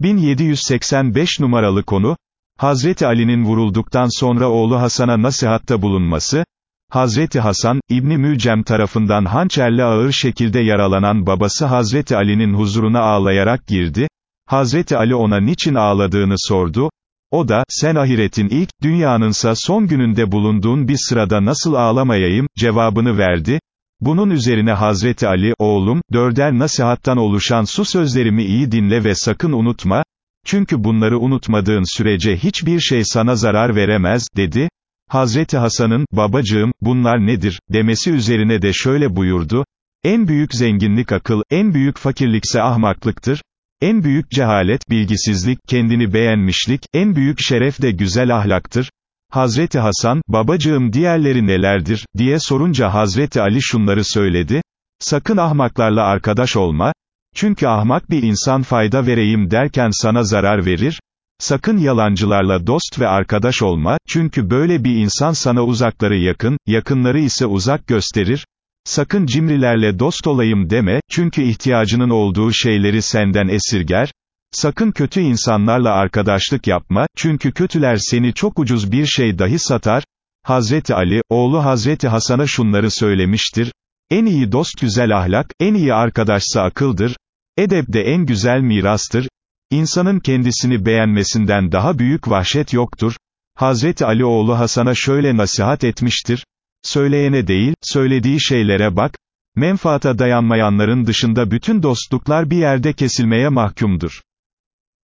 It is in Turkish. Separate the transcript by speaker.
Speaker 1: 1785 numaralı konu, Hazreti Ali'nin vurulduktan sonra oğlu Hasan'a nasihatta bulunması, Hazreti Hasan, İbni Mücem tarafından hançerle ağır şekilde yaralanan babası Hazreti Ali'nin huzuruna ağlayarak girdi, Hazreti Ali ona niçin ağladığını sordu, o da, sen ahiretin ilk, dünyanınsa son gününde bulunduğun bir sırada nasıl ağlamayayım, cevabını verdi, bunun üzerine Hazreti Ali, oğlum, dörder nasihattan oluşan su sözlerimi iyi dinle ve sakın unutma, çünkü bunları unutmadığın sürece hiçbir şey sana zarar veremez, dedi. Hazreti Hasan'ın, babacığım, bunlar nedir, demesi üzerine de şöyle buyurdu, en büyük zenginlik akıl, en büyük fakirlikse ahmaklıktır, en büyük cehalet, bilgisizlik, kendini beğenmişlik, en büyük şeref de güzel ahlaktır. Hazreti Hasan, babacığım diğerleri nelerdir, diye sorunca Hazreti Ali şunları söyledi, sakın ahmaklarla arkadaş olma, çünkü ahmak bir insan fayda vereyim derken sana zarar verir, sakın yalancılarla dost ve arkadaş olma, çünkü böyle bir insan sana uzakları yakın, yakınları ise uzak gösterir, sakın cimrilerle dost olayım deme, çünkü ihtiyacının olduğu şeyleri senden esirger, Sakın kötü insanlarla arkadaşlık yapma, çünkü kötüler seni çok ucuz bir şey dahi satar. Hazreti Ali, oğlu Hazreti Hasan'a şunları söylemiştir. En iyi dost güzel ahlak, en iyi arkadaşsa akıldır. Edep de en güzel mirastır. İnsanın kendisini beğenmesinden daha büyük vahşet yoktur. Hazreti Ali oğlu Hasan'a şöyle nasihat etmiştir. Söyleyene değil, söylediği şeylere bak. Menfaata dayanmayanların dışında bütün dostluklar bir yerde kesilmeye mahkumdur.